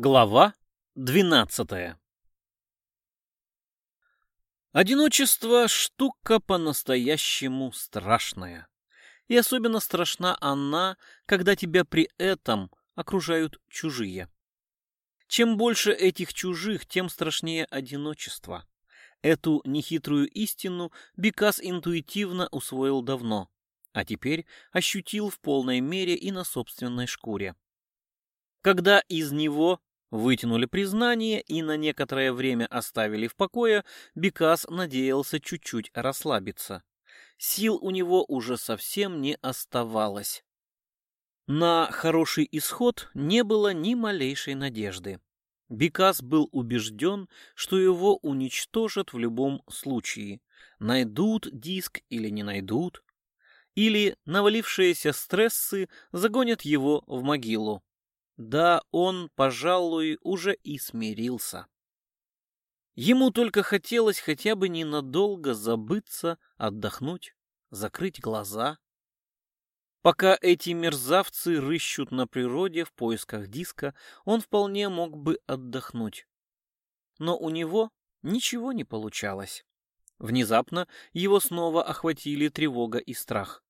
Глава 12 Одиночество – штука по-настоящему страшная. И особенно страшна она, когда тебя при этом окружают чужие. Чем больше этих чужих, тем страшнее одиночество. Эту нехитрую истину Бекас интуитивно усвоил давно, а теперь ощутил в полной мере и на собственной шкуре. Когда из него Вытянули признание и на некоторое время оставили в покое, Бекас надеялся чуть-чуть расслабиться. Сил у него уже совсем не оставалось. На хороший исход не было ни малейшей надежды. Бекас был убежден, что его уничтожат в любом случае. Найдут диск или не найдут. Или навалившиеся стрессы загонят его в могилу. Да, он, пожалуй, уже и смирился. Ему только хотелось хотя бы ненадолго забыться, отдохнуть, закрыть глаза. Пока эти мерзавцы рыщут на природе в поисках диска, он вполне мог бы отдохнуть. Но у него ничего не получалось. Внезапно его снова охватили тревога и страх.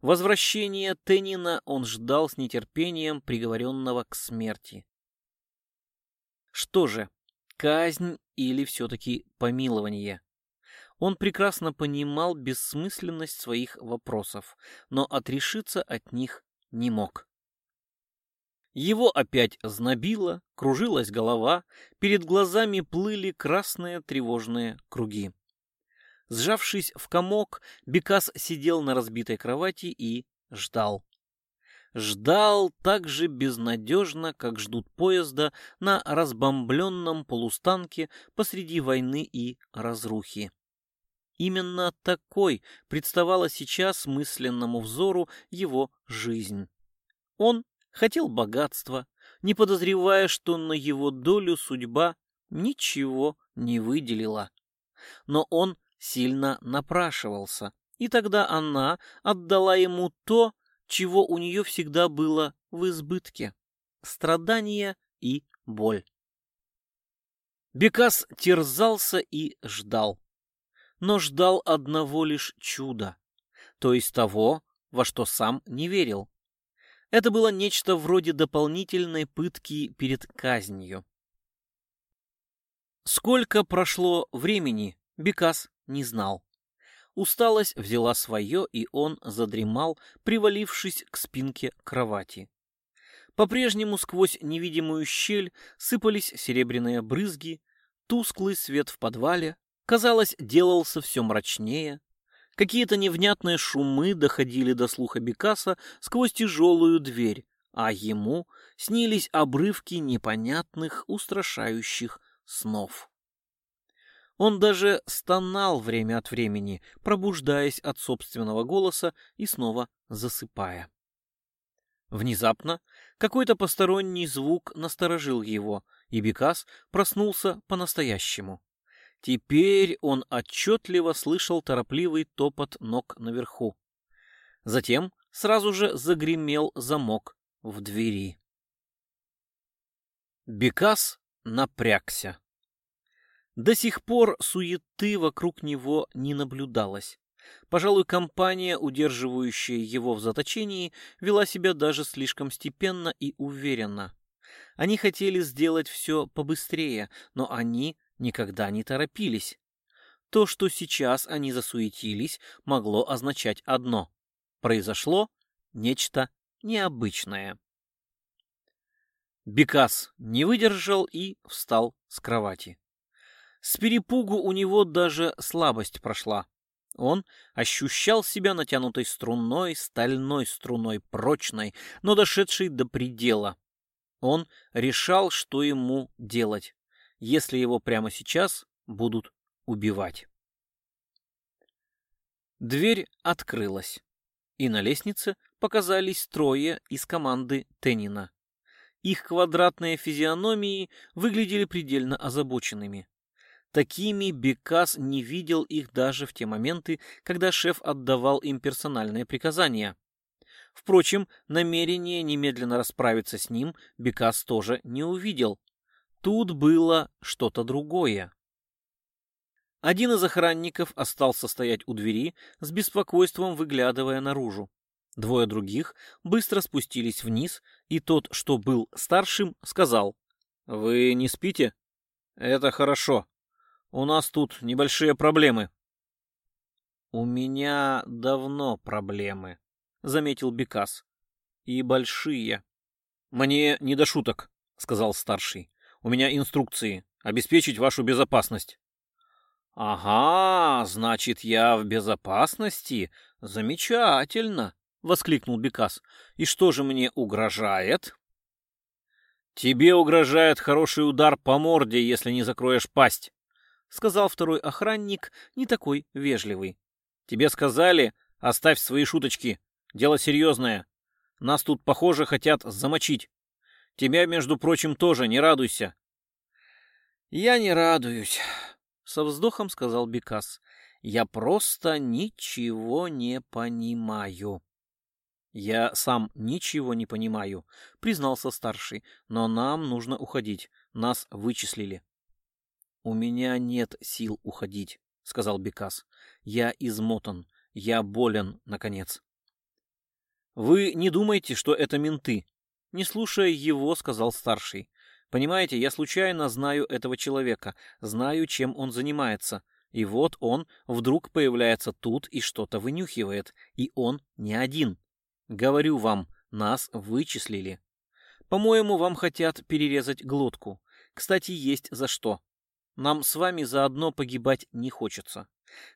Возвращение Тенина он ждал с нетерпением приговоренного к смерти. Что же, казнь или все-таки помилование? Он прекрасно понимал бессмысленность своих вопросов, но отрешиться от них не мог. Его опять знобило, кружилась голова, перед глазами плыли красные тревожные круги. Сжавшись в комок, Бекас сидел на разбитой кровати и ждал. Ждал так же безнадежно, как ждут поезда на разбомбленном полустанке посреди войны и разрухи. Именно такой представала сейчас мысленному взору его жизнь. Он хотел богатства, не подозревая, что на его долю судьба ничего не выделила. Но он сильно напрашивался, и тогда она отдала ему то, чего у нее всегда было в избытке — страдания и боль. Бекас терзался и ждал. Но ждал одного лишь чуда, то есть того, во что сам не верил. Это было нечто вроде дополнительной пытки перед казнью. Сколько прошло времени, Бекас не знал. Усталость взяла свое, и он задремал, привалившись к спинке кровати. По-прежнему сквозь невидимую щель сыпались серебряные брызги, тусклый свет в подвале, казалось, делался все мрачнее. Какие-то невнятные шумы доходили до слуха Бекаса сквозь тяжелую дверь, а ему снились обрывки непонятных устрашающих снов. Он даже стонал время от времени, пробуждаясь от собственного голоса и снова засыпая. Внезапно какой-то посторонний звук насторожил его, и Бекас проснулся по-настоящему. Теперь он отчетливо слышал торопливый топот ног наверху. Затем сразу же загремел замок в двери. Бекас напрягся. До сих пор суеты вокруг него не наблюдалось. Пожалуй, компания, удерживающая его в заточении, вела себя даже слишком степенно и уверенно. Они хотели сделать все побыстрее, но они никогда не торопились. То, что сейчас они засуетились, могло означать одно. Произошло нечто необычное. Бекас не выдержал и встал с кровати. С перепугу у него даже слабость прошла. Он ощущал себя натянутой струной, стальной струной, прочной, но дошедшей до предела. Он решал, что ему делать, если его прямо сейчас будут убивать. Дверь открылась, и на лестнице показались трое из команды Теннина. Их квадратные физиономии выглядели предельно озабоченными. Такими Бекас не видел их даже в те моменты, когда шеф отдавал им персональные приказания. Впрочем, намерение немедленно расправиться с ним Бекас тоже не увидел. Тут было что-то другое. Один из охранников остался стоять у двери, с беспокойством выглядывая наружу. Двое других быстро спустились вниз, и тот, что был старшим, сказал. «Вы не спите?» «Это хорошо», у нас тут небольшие проблемы. У меня давно проблемы, заметил Бекас. И большие. Мне не до шуток, сказал старший. У меня инструкции обеспечить вашу безопасность. Ага, значит, я в безопасности. Замечательно, воскликнул Бекас. И что же мне угрожает? Тебе угрожает хороший удар по морде, если не закроешь пасть, сказал второй охранник, не такой вежливый. «Тебе сказали, оставь свои шуточки. Дело серьезное. Нас тут, похоже, хотят замочить. Тебя, между прочим, тоже не радуйся». «Я не радуюсь», — со вздохом сказал Бекас. «Я просто ничего не понимаю». «Я сам ничего не понимаю», — признался старший. «Но нам нужно уходить. Нас вычислили». У меня нет сил уходить, сказал Бекас. Я измотан, я болен, наконец. Вы не думаете, что это менты. Не слушая его, сказал старший. Понимаете, я случайно знаю этого человека, знаю, чем он занимается. И вот он вдруг появляется тут и что-то вынюхивает. И он не один. Говорю вам, нас вычислили. По-моему, вам хотят перерезать глотку. Кстати, есть за что. Нам с вами заодно погибать не хочется.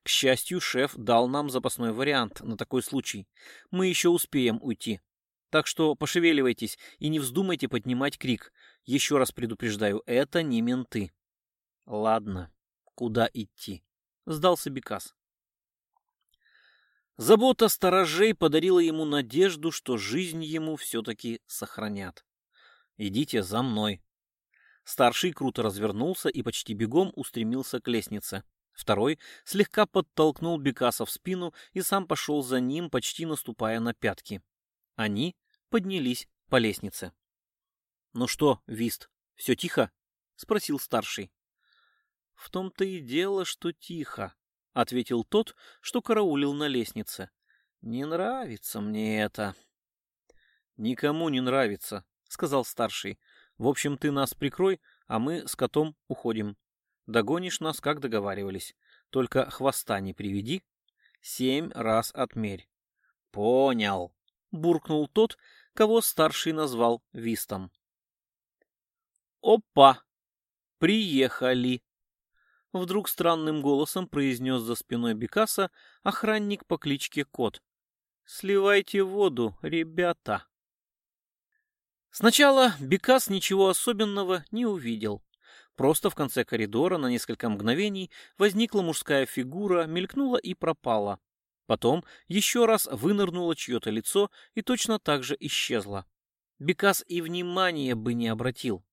К счастью, шеф дал нам запасной вариант на такой случай. Мы еще успеем уйти. Так что пошевеливайтесь и не вздумайте поднимать крик. Еще раз предупреждаю, это не менты. Ладно, куда идти? Сдался Бекас. Забота сторожей подарила ему надежду, что жизнь ему все-таки сохранят. «Идите за мной», Старший круто развернулся и почти бегом устремился к лестнице. Второй слегка подтолкнул Бекаса в спину и сам пошел за ним, почти наступая на пятки. Они поднялись по лестнице. «Ну что, Вист, все тихо?» — спросил старший. «В том-то и дело, что тихо», — ответил тот, что караулил на лестнице. «Не нравится мне это». «Никому не нравится», — сказал старший. В общем, ты нас прикрой, а мы с котом уходим. Догонишь нас, как договаривались. Только хвоста не приведи. Семь раз отмерь. Понял, буркнул тот, кого старший назвал Вистом. Опа! Приехали! Вдруг странным голосом произнес за спиной Бекаса охранник по кличке Кот. «Сливайте воду, ребята!» Сначала Бекас ничего особенного не увидел. Просто в конце коридора на несколько мгновений возникла мужская фигура, мелькнула и пропала. Потом еще раз вынырнуло чье-то лицо и точно так же исчезло. Бекас и внимания бы не обратил.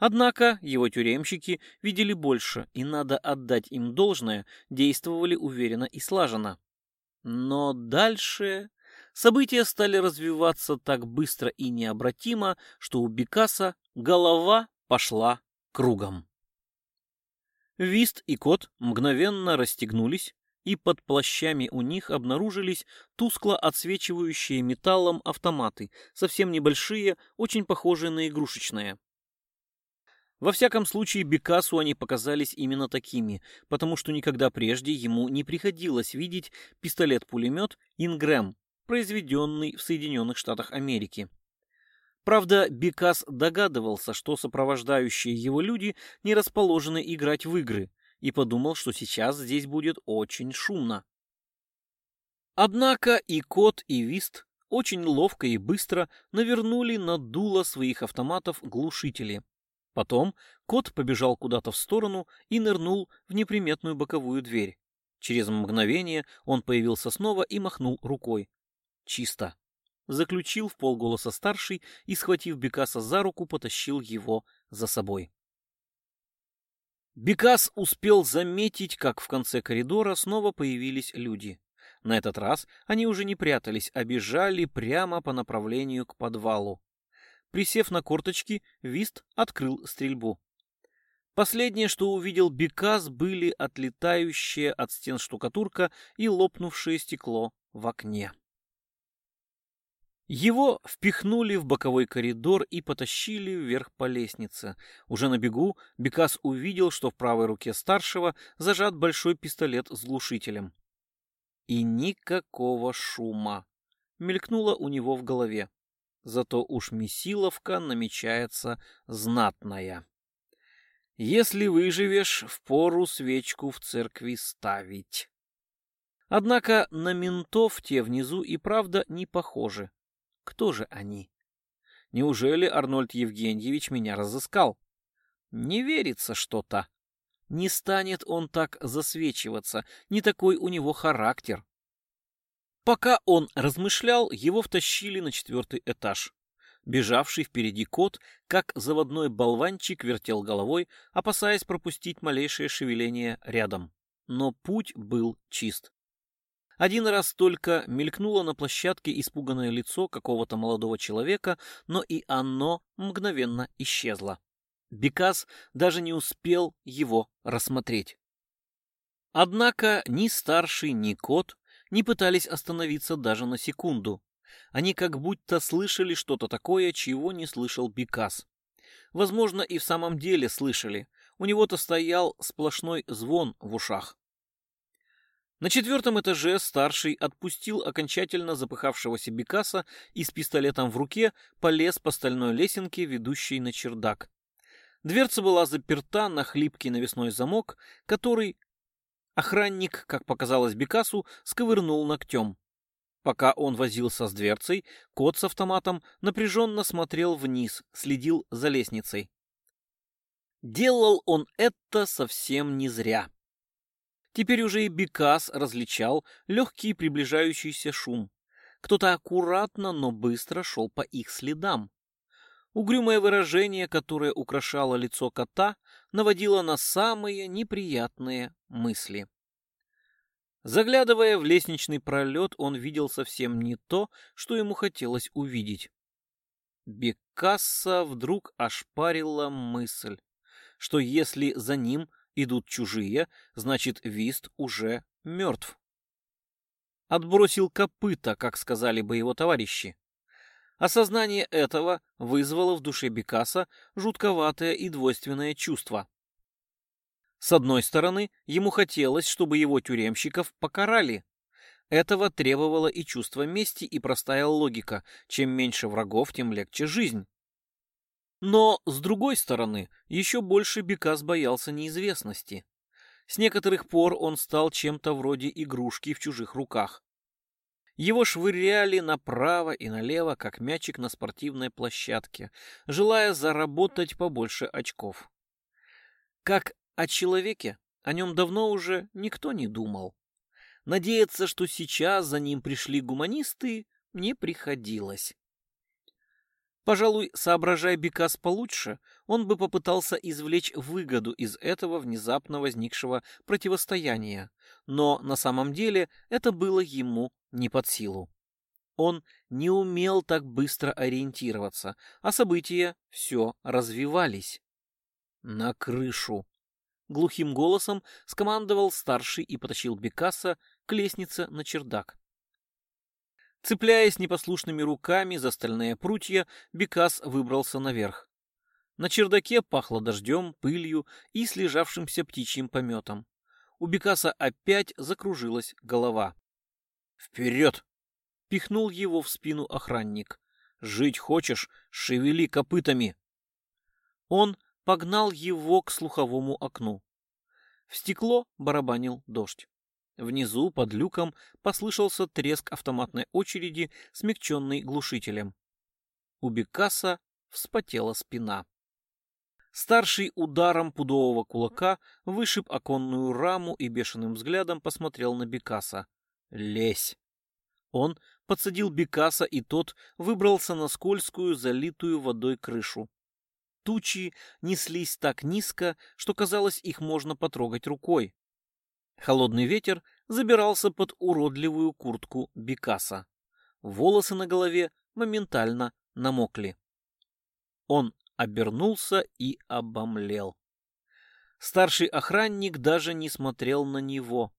Однако его тюремщики видели больше, и надо отдать им должное, действовали уверенно и слаженно. Но дальше... События стали развиваться так быстро и необратимо, что у Бекаса голова пошла кругом. Вист и кот мгновенно расстегнулись, и под плащами у них обнаружились тускло отсвечивающие металлом автоматы, совсем небольшие, очень похожие на игрушечные. Во всяком случае, Бекасу они показались именно такими, потому что никогда прежде ему не приходилось видеть пистолет-пулемет «Ингрэм», произведенный в Соединенных Штатах Америки. Правда, Бекас догадывался, что сопровождающие его люди не расположены играть в игры, и подумал, что сейчас здесь будет очень шумно. Однако и Кот, и Вист очень ловко и быстро навернули на дуло своих автоматов глушители. Потом кот побежал куда-то в сторону и нырнул в неприметную боковую дверь. Через мгновение он появился снова и махнул рукой чисто», — заключил в полголоса старший и, схватив Бекаса за руку, потащил его за собой. Бекас успел заметить, как в конце коридора снова появились люди. На этот раз они уже не прятались, а бежали прямо по направлению к подвалу. Присев на корточки, Вист открыл стрельбу. Последнее, что увидел Бекас, были отлетающие от стен штукатурка и лопнувшее стекло в окне. Его впихнули в боковой коридор и потащили вверх по лестнице. Уже на бегу Бекас увидел, что в правой руке старшего зажат большой пистолет с глушителем. И никакого шума мелькнуло у него в голове. Зато уж Месиловка намечается знатная. Если выживешь, в пору свечку в церкви ставить. Однако на ментов те внизу и правда не похожи. Кто же они? Неужели Арнольд Евгеньевич меня разыскал? Не верится что-то. Не станет он так засвечиваться, не такой у него характер. Пока он размышлял, его втащили на четвертый этаж. Бежавший впереди кот, как заводной болванчик, вертел головой, опасаясь пропустить малейшее шевеление рядом. Но путь был чист. Один раз только мелькнуло на площадке испуганное лицо какого-то молодого человека, но и оно мгновенно исчезло. Бекас даже не успел его рассмотреть. Однако ни старший, ни кот не пытались остановиться даже на секунду. Они как будто слышали что-то такое, чего не слышал Бекас. Возможно, и в самом деле слышали. У него-то стоял сплошной звон в ушах. На четвертом этаже старший отпустил окончательно запыхавшегося Бекаса и с пистолетом в руке полез по стальной лесенке, ведущей на чердак. Дверца была заперта на хлипкий навесной замок, который охранник, как показалось Бекасу, сковырнул ногтем. Пока он возился с дверцей, кот с автоматом напряженно смотрел вниз, следил за лестницей. Делал он это совсем не зря. Теперь уже и Бекас различал легкий приближающийся шум. Кто-то аккуратно, но быстро шел по их следам. Угрюмое выражение, которое украшало лицо кота, наводило на самые неприятные мысли. Заглядывая в лестничный пролет, он видел совсем не то, что ему хотелось увидеть. Бекасса вдруг ошпарила мысль, что если за ним Идут чужие, значит, Вист уже мертв. Отбросил копыта, как сказали бы его товарищи. Осознание этого вызвало в душе Бекаса жутковатое и двойственное чувство. С одной стороны, ему хотелось, чтобы его тюремщиков покарали. Этого требовало и чувство мести, и простая логика. Чем меньше врагов, тем легче жизнь. Но, с другой стороны, еще больше Бекас боялся неизвестности. С некоторых пор он стал чем-то вроде игрушки в чужих руках. Его швыряли направо и налево, как мячик на спортивной площадке, желая заработать побольше очков. Как о человеке о нем давно уже никто не думал. Надеяться, что сейчас за ним пришли гуманисты, не приходилось. Пожалуй, соображая Бекас получше, он бы попытался извлечь выгоду из этого внезапно возникшего противостояния, но на самом деле это было ему не под силу. Он не умел так быстро ориентироваться, а события все развивались. «На крышу!» — глухим голосом скомандовал старший и потащил Бекаса к лестнице на чердак. Цепляясь непослушными руками за стальные прутья, Бекас выбрался наверх. На чердаке пахло дождем, пылью и слежавшимся птичьим пометом. У Бекаса опять закружилась голова. «Вперед!» — пихнул его в спину охранник. «Жить хочешь? Шевели копытами!» Он погнал его к слуховому окну. В стекло барабанил дождь. Внизу, под люком, послышался треск автоматной очереди, смягченный глушителем. У Бекаса вспотела спина. Старший ударом пудового кулака вышиб оконную раму и бешеным взглядом посмотрел на Бекаса. «Лезь!» Он подсадил Бекаса, и тот выбрался на скользкую, залитую водой крышу. Тучи неслись так низко, что казалось, их можно потрогать рукой. Холодный ветер забирался под уродливую куртку Бекаса. Волосы на голове моментально намокли. Он обернулся и обомлел. Старший охранник даже не смотрел на него.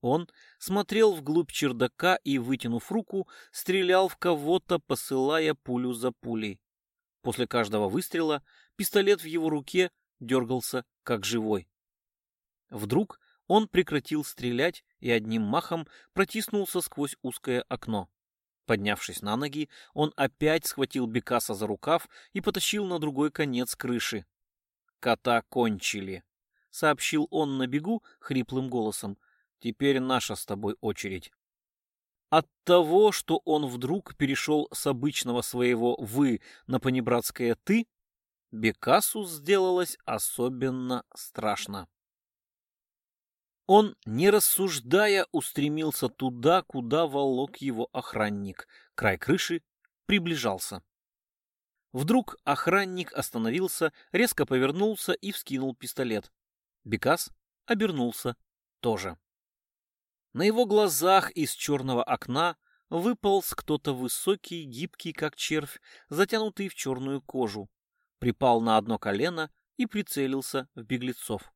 Он смотрел вглубь чердака и, вытянув руку, стрелял в кого-то, посылая пулю за пулей. После каждого выстрела пистолет в его руке дергался, как живой. Вдруг он прекратил стрелять и одним махом протиснулся сквозь узкое окно. Поднявшись на ноги, он опять схватил Бекаса за рукав и потащил на другой конец крыши. «Кота кончили», — сообщил он на бегу хриплым голосом. «Теперь наша с тобой очередь». От того, что он вдруг перешел с обычного своего «вы» на понебратское «ты», Бекасу сделалось особенно страшно. Он, не рассуждая, устремился туда, куда волок его охранник. Край крыши приближался. Вдруг охранник остановился, резко повернулся и вскинул пистолет. Бекас обернулся тоже. На его глазах из черного окна выполз кто-то высокий, гибкий, как червь, затянутый в черную кожу, припал на одно колено и прицелился в беглецов.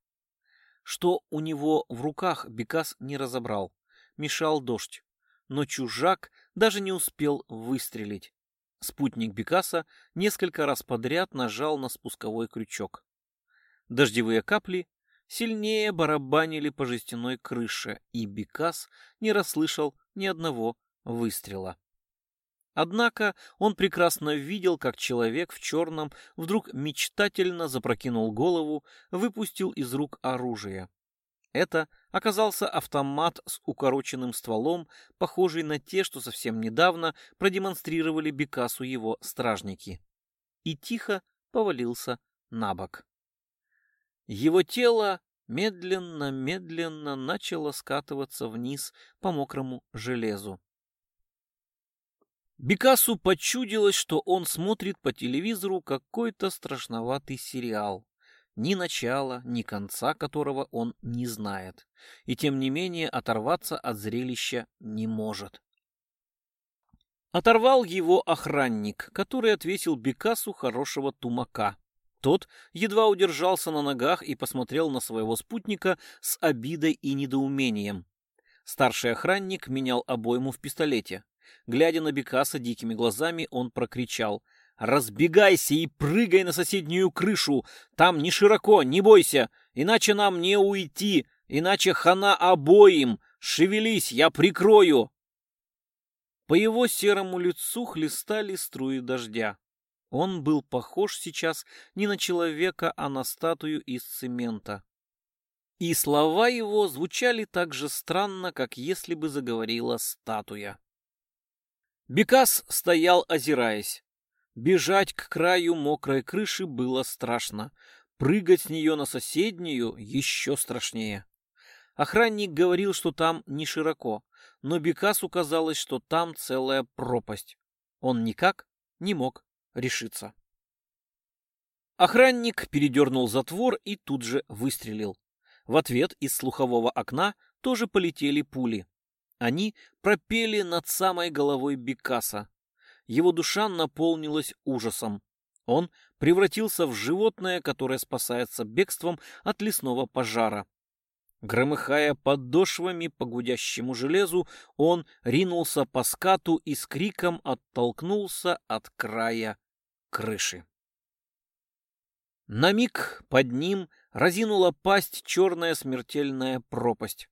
Что у него в руках, Бекас не разобрал. Мешал дождь. Но чужак даже не успел выстрелить. Спутник Бекаса несколько раз подряд нажал на спусковой крючок. Дождевые капли сильнее барабанили по жестяной крыше, и Бекас не расслышал ни одного выстрела. Однако он прекрасно видел, как человек в черном вдруг мечтательно запрокинул голову, выпустил из рук оружие. Это оказался автомат с укороченным стволом, похожий на те, что совсем недавно продемонстрировали Бекасу его стражники. И тихо повалился на бок. Его тело медленно-медленно начало скатываться вниз по мокрому железу. Бекасу почудилось, что он смотрит по телевизору какой-то страшноватый сериал, ни начала, ни конца которого он не знает, и тем не менее оторваться от зрелища не может. Оторвал его охранник, который ответил Бекасу хорошего тумака. Тот едва удержался на ногах и посмотрел на своего спутника с обидой и недоумением. Старший охранник менял обойму в пистолете. Глядя на Бекаса дикими глазами, он прокричал. «Разбегайся и прыгай на соседнюю крышу! Там не широко, не бойся! Иначе нам не уйти! Иначе хана обоим! Шевелись, я прикрою!» По его серому лицу хлестали струи дождя. Он был похож сейчас не на человека, а на статую из цемента. И слова его звучали так же странно, как если бы заговорила статуя. Бекас стоял, озираясь. Бежать к краю мокрой крыши было страшно. Прыгать с нее на соседнюю еще страшнее. Охранник говорил, что там не широко, но Бекасу казалось, что там целая пропасть. Он никак не мог решиться. Охранник передернул затвор и тут же выстрелил. В ответ из слухового окна тоже полетели пули. Они пропели над самой головой Бекаса. Его душа наполнилась ужасом. Он превратился в животное, которое спасается бегством от лесного пожара. Громыхая подошвами по гудящему железу, он ринулся по скату и с криком оттолкнулся от края крыши. На миг под ним разинула пасть черная смертельная пропасть.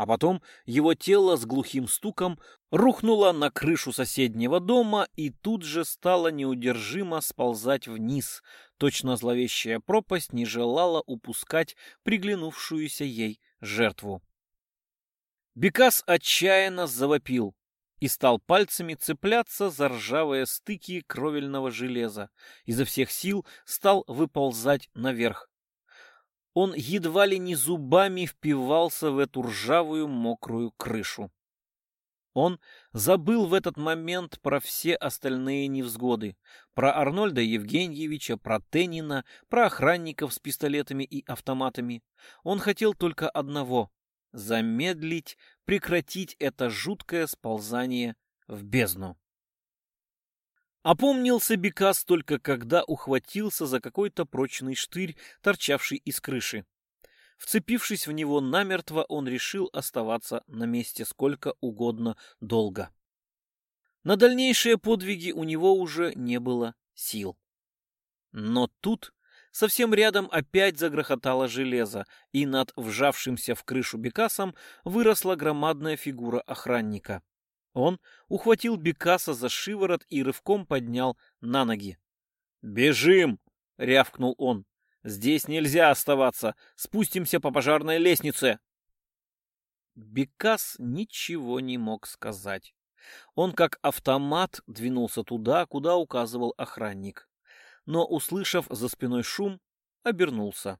А потом его тело с глухим стуком рухнуло на крышу соседнего дома и тут же стало неудержимо сползать вниз. Точно зловещая пропасть не желала упускать приглянувшуюся ей жертву. Бекас отчаянно завопил и стал пальцами цепляться за ржавые стыки кровельного железа. Изо всех сил стал выползать наверх он едва ли не зубами впивался в эту ржавую мокрую крышу. Он забыл в этот момент про все остальные невзгоды. Про Арнольда Евгеньевича, про Теннина, про охранников с пистолетами и автоматами. Он хотел только одного — замедлить, прекратить это жуткое сползание в бездну. Опомнился Бекас только когда ухватился за какой-то прочный штырь, торчавший из крыши. Вцепившись в него намертво, он решил оставаться на месте сколько угодно долго. На дальнейшие подвиги у него уже не было сил. Но тут совсем рядом опять загрохотало железо, и над вжавшимся в крышу Бекасом выросла громадная фигура охранника. Он ухватил Бекаса за шиворот и рывком поднял на ноги. «Бежим!» — рявкнул он. «Здесь нельзя оставаться! Спустимся по пожарной лестнице!» Бекас ничего не мог сказать. Он как автомат двинулся туда, куда указывал охранник. Но, услышав за спиной шум, обернулся.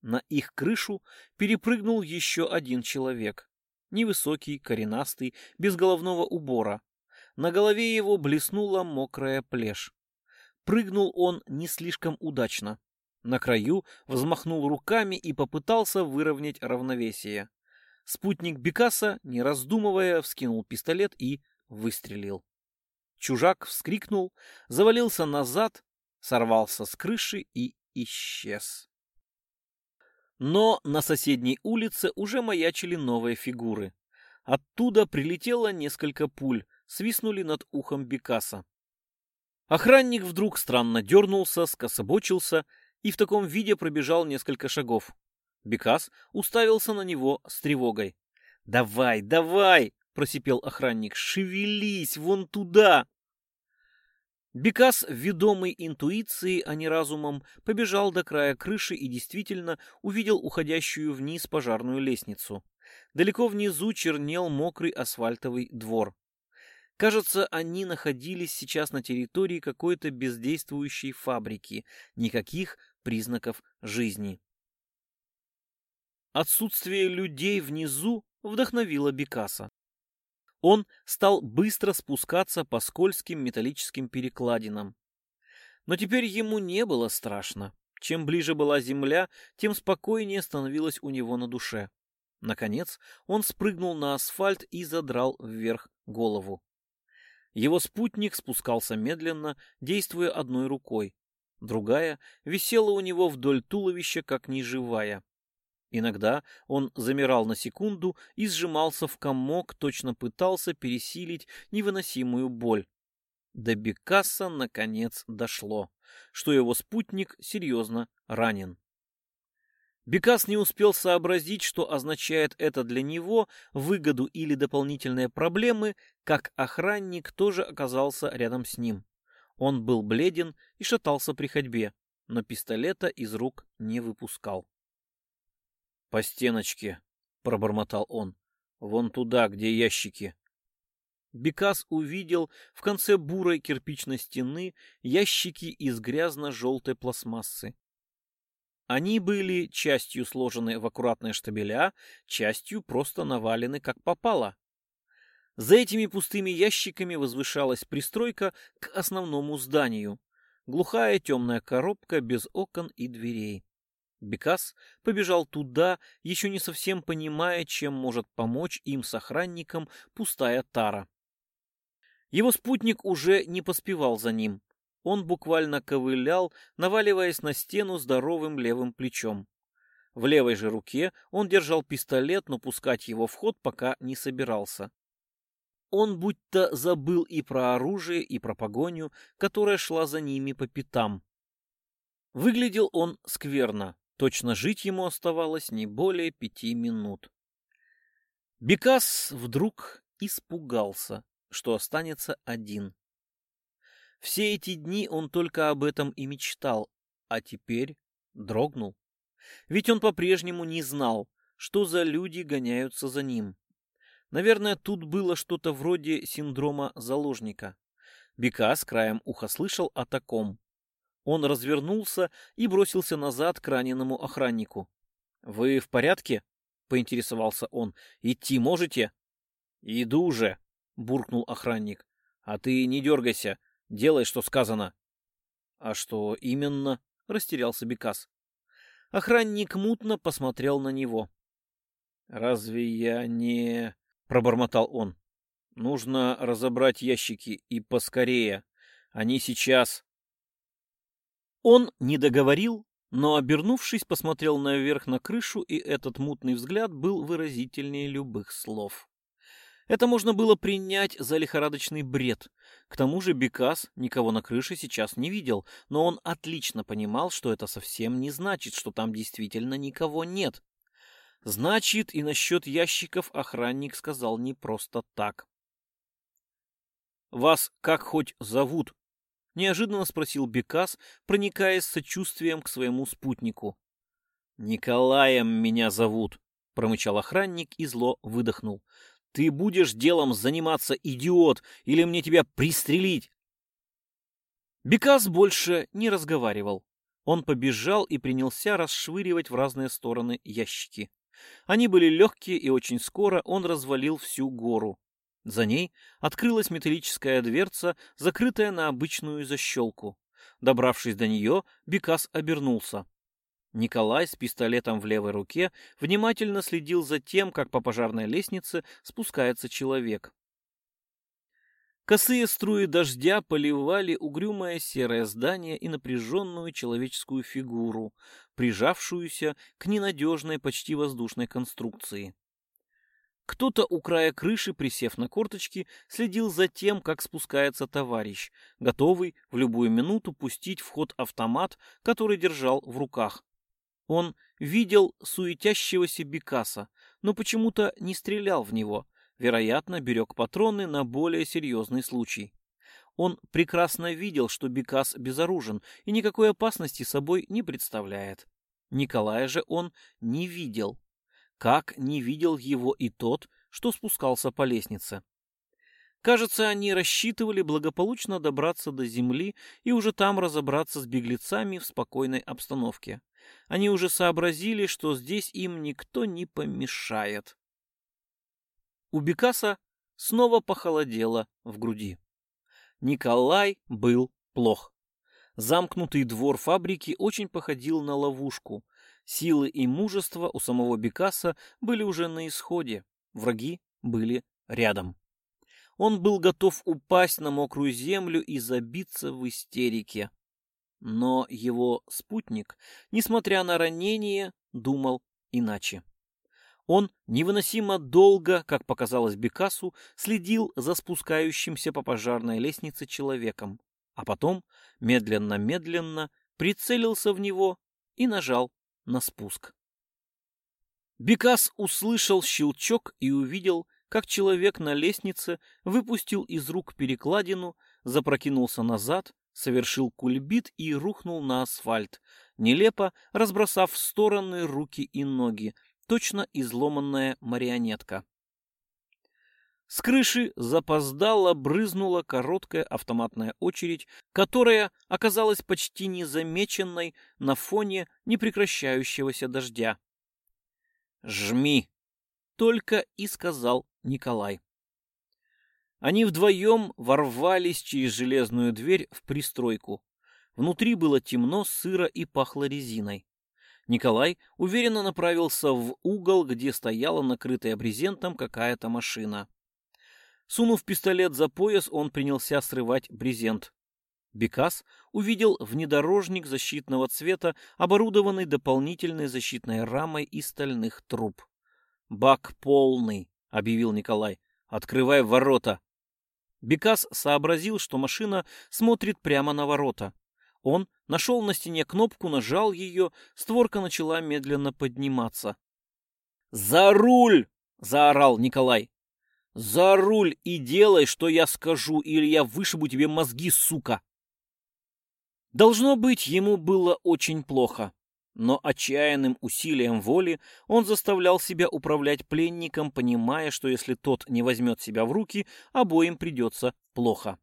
На их крышу перепрыгнул еще один человек. Невысокий, коренастый, без головного убора. На голове его блеснула мокрая плешь. Прыгнул он не слишком удачно. На краю взмахнул руками и попытался выровнять равновесие. Спутник Бекаса, не раздумывая, вскинул пистолет и выстрелил. Чужак вскрикнул, завалился назад, сорвался с крыши и исчез. Но на соседней улице уже маячили новые фигуры. Оттуда прилетело несколько пуль, свистнули над ухом Бекаса. Охранник вдруг странно дернулся, скособочился и в таком виде пробежал несколько шагов. Бекас уставился на него с тревогой. «Давай, давай!» — просипел охранник. «Шевелись вон туда!» Бекас, ведомый интуицией, а не разумом, побежал до края крыши и действительно увидел уходящую вниз пожарную лестницу. Далеко внизу чернел мокрый асфальтовый двор. Кажется, они находились сейчас на территории какой-то бездействующей фабрики. Никаких признаков жизни. Отсутствие людей внизу вдохновило Бекаса. Он стал быстро спускаться по скользким металлическим перекладинам. Но теперь ему не было страшно. Чем ближе была земля, тем спокойнее становилось у него на душе. Наконец он спрыгнул на асфальт и задрал вверх голову. Его спутник спускался медленно, действуя одной рукой. Другая висела у него вдоль туловища, как неживая. Иногда он замирал на секунду и сжимался в комок, точно пытался пересилить невыносимую боль. До Бекаса наконец дошло, что его спутник серьезно ранен. Бекас не успел сообразить, что означает это для него, выгоду или дополнительные проблемы, как охранник тоже оказался рядом с ним. Он был бледен и шатался при ходьбе, но пистолета из рук не выпускал. — По стеночке, — пробормотал он, — вон туда, где ящики. Бекас увидел в конце бурой кирпичной стены ящики из грязно-желтой пластмассы. Они были частью сложены в аккуратные штабеля, частью просто навалены как попало. За этими пустыми ящиками возвышалась пристройка к основному зданию. Глухая темная коробка без окон и дверей. Бекас побежал туда, еще не совсем понимая, чем может помочь им с охранником пустая тара. Его спутник уже не поспевал за ним. Он буквально ковылял, наваливаясь на стену здоровым левым плечом. В левой же руке он держал пистолет, но пускать его в ход пока не собирался. Он будто забыл и про оружие, и про погоню, которая шла за ними по пятам. Выглядел он скверно. Точно жить ему оставалось не более пяти минут. Бекас вдруг испугался, что останется один. Все эти дни он только об этом и мечтал, а теперь дрогнул. Ведь он по-прежнему не знал, что за люди гоняются за ним. Наверное, тут было что-то вроде синдрома заложника. Бекас краем уха слышал о таком. Он развернулся и бросился назад к раненому охраннику. «Вы в порядке?» — поинтересовался он. «Идти можете?» «Иду уже», — буркнул охранник. «А ты не дергайся, делай, что сказано». «А что именно?» — растерялся Бекас. Охранник мутно посмотрел на него. «Разве я не...» — пробормотал он. «Нужно разобрать ящики и поскорее. Они сейчас...» Он не договорил, но, обернувшись, посмотрел наверх на крышу, и этот мутный взгляд был выразительнее любых слов. Это можно было принять за лихорадочный бред. К тому же Бекас никого на крыше сейчас не видел, но он отлично понимал, что это совсем не значит, что там действительно никого нет. Значит, и насчет ящиков охранник сказал не просто так. «Вас как хоть зовут?» неожиданно спросил Бекас, проникаясь сочувствием к своему спутнику. «Николаем меня зовут», — промычал охранник и зло выдохнул. «Ты будешь делом заниматься, идиот, или мне тебя пристрелить?» Бекас больше не разговаривал. Он побежал и принялся расшвыривать в разные стороны ящики. Они были легкие, и очень скоро он развалил всю гору. За ней открылась металлическая дверца, закрытая на обычную защелку. Добравшись до нее, Бекас обернулся. Николай с пистолетом в левой руке внимательно следил за тем, как по пожарной лестнице спускается человек. Косые струи дождя поливали угрюмое серое здание и напряженную человеческую фигуру, прижавшуюся к ненадежной почти воздушной конструкции. Кто-то у края крыши, присев на корточки, следил за тем, как спускается товарищ, готовый в любую минуту пустить в ход автомат, который держал в руках. Он видел суетящегося Бекаса, но почему-то не стрелял в него, вероятно, берег патроны на более серьезный случай. Он прекрасно видел, что Бекас безоружен и никакой опасности собой не представляет. Николая же он не видел как не видел его и тот, что спускался по лестнице. Кажется, они рассчитывали благополучно добраться до земли и уже там разобраться с беглецами в спокойной обстановке. Они уже сообразили, что здесь им никто не помешает. У Бекаса снова похолодело в груди. Николай был плох. Замкнутый двор фабрики очень походил на ловушку, Силы и мужество у самого Бекаса были уже на исходе, враги были рядом. Он был готов упасть на мокрую землю и забиться в истерике. Но его спутник, несмотря на ранение, думал иначе. Он невыносимо долго, как показалось Бекасу, следил за спускающимся по пожарной лестнице человеком, а потом медленно-медленно прицелился в него и нажал на спуск. Бекас услышал щелчок и увидел, как человек на лестнице выпустил из рук перекладину, запрокинулся назад, совершил кульбит и рухнул на асфальт, нелепо разбросав в стороны руки и ноги, точно изломанная марионетка. С крыши запоздало брызнула короткая автоматная очередь, которая оказалась почти незамеченной на фоне непрекращающегося дождя. «Жми!» — только и сказал Николай. Они вдвоем ворвались через железную дверь в пристройку. Внутри было темно, сыро и пахло резиной. Николай уверенно направился в угол, где стояла накрытая брезентом какая-то машина. Сунув пистолет за пояс, он принялся срывать брезент. Бекас увидел внедорожник защитного цвета, оборудованный дополнительной защитной рамой из стальных труб. «Бак полный», — объявил Николай. «Открывай ворота». Бекас сообразил, что машина смотрит прямо на ворота. Он нашел на стене кнопку, нажал ее, створка начала медленно подниматься. «За руль!» — заорал Николай. «За руль и делай, что я скажу, или я вышибу тебе мозги, сука!» Должно быть, ему было очень плохо, но отчаянным усилием воли он заставлял себя управлять пленником, понимая, что если тот не возьмет себя в руки, обоим придется плохо.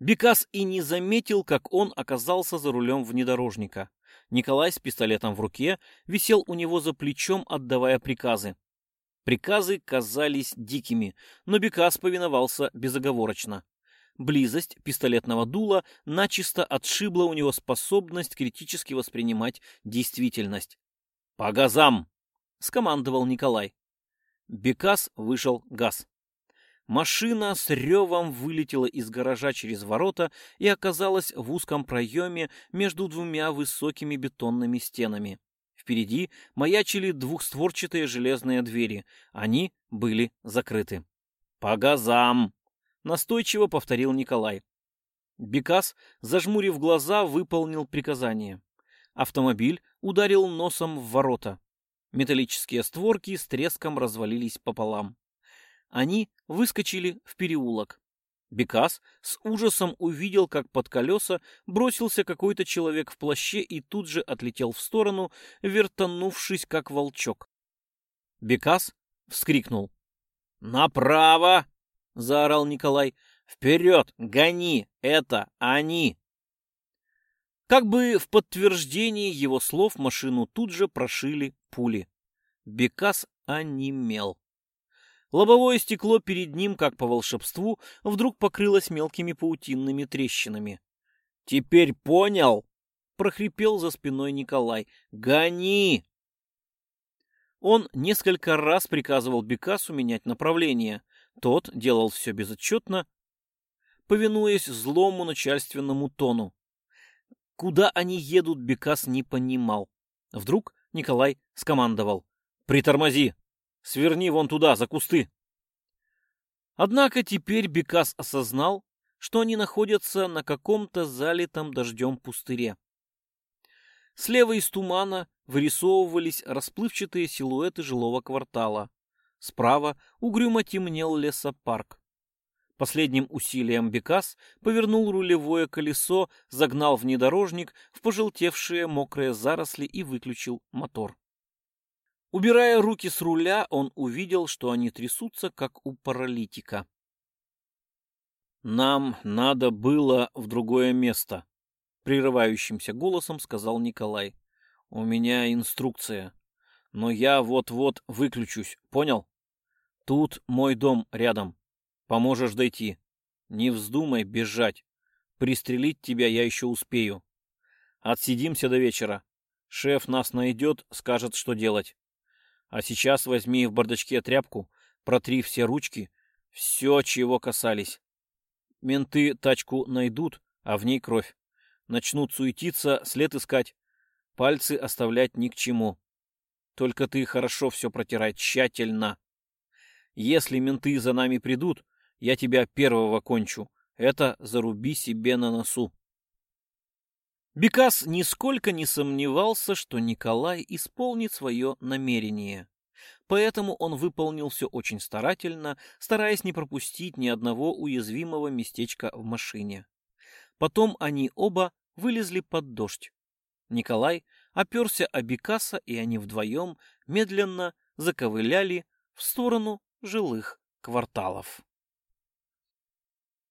Бекас и не заметил, как он оказался за рулем внедорожника. Николай с пистолетом в руке висел у него за плечом, отдавая приказы. Приказы казались дикими, но Бекас повиновался безоговорочно. Близость пистолетного дула начисто отшибла у него способность критически воспринимать действительность. «По газам!» — скомандовал Николай. Бекас вышел газ. Машина с ревом вылетела из гаража через ворота и оказалась в узком проеме между двумя высокими бетонными стенами. Впереди маячили двухстворчатые железные двери. Они были закрыты. «По газам!» — настойчиво повторил Николай. Бекас, зажмурив глаза, выполнил приказание. Автомобиль ударил носом в ворота. Металлические створки с треском развалились пополам. Они выскочили в переулок. Бекас с ужасом увидел, как под колеса бросился какой-то человек в плаще и тут же отлетел в сторону, вертанувшись, как волчок. Бекас вскрикнул. «Направо!» — заорал Николай. «Вперед! Гони! Это они!» Как бы в подтверждении его слов машину тут же прошили пули. Бекас онемел. Лобовое стекло перед ним, как по волшебству, вдруг покрылось мелкими паутинными трещинами. «Теперь понял?» — прохрипел за спиной Николай. «Гони!» Он несколько раз приказывал Бекасу менять направление. Тот делал все безотчетно, повинуясь злому начальственному тону. Куда они едут, Бекас не понимал. Вдруг Николай скомандовал. «Притормози!» Сверни вон туда, за кусты. Однако теперь Бекас осознал, что они находятся на каком-то залитом дождем пустыре. Слева из тумана вырисовывались расплывчатые силуэты жилого квартала. Справа угрюмо темнел лесопарк. Последним усилием Бекас повернул рулевое колесо, загнал внедорожник в пожелтевшие мокрые заросли и выключил мотор. Убирая руки с руля, он увидел, что они трясутся, как у паралитика. «Нам надо было в другое место», — прерывающимся голосом сказал Николай. «У меня инструкция, но я вот-вот выключусь, понял? Тут мой дом рядом. Поможешь дойти. Не вздумай бежать. Пристрелить тебя я еще успею. Отсидимся до вечера. Шеф нас найдет, скажет, что делать». А сейчас возьми в бардачке тряпку, протри все ручки, все, чего касались. Менты тачку найдут, а в ней кровь. Начнут суетиться, след искать. Пальцы оставлять ни к чему. Только ты хорошо все протирай, тщательно. Если менты за нами придут, я тебя первого кончу. Это заруби себе на носу. Бекас нисколько не сомневался, что Николай исполнит свое намерение. Поэтому он выполнил все очень старательно, стараясь не пропустить ни одного уязвимого местечка в машине. Потом они оба вылезли под дождь. Николай оперся о Бекаса, и они вдвоем медленно заковыляли в сторону жилых кварталов.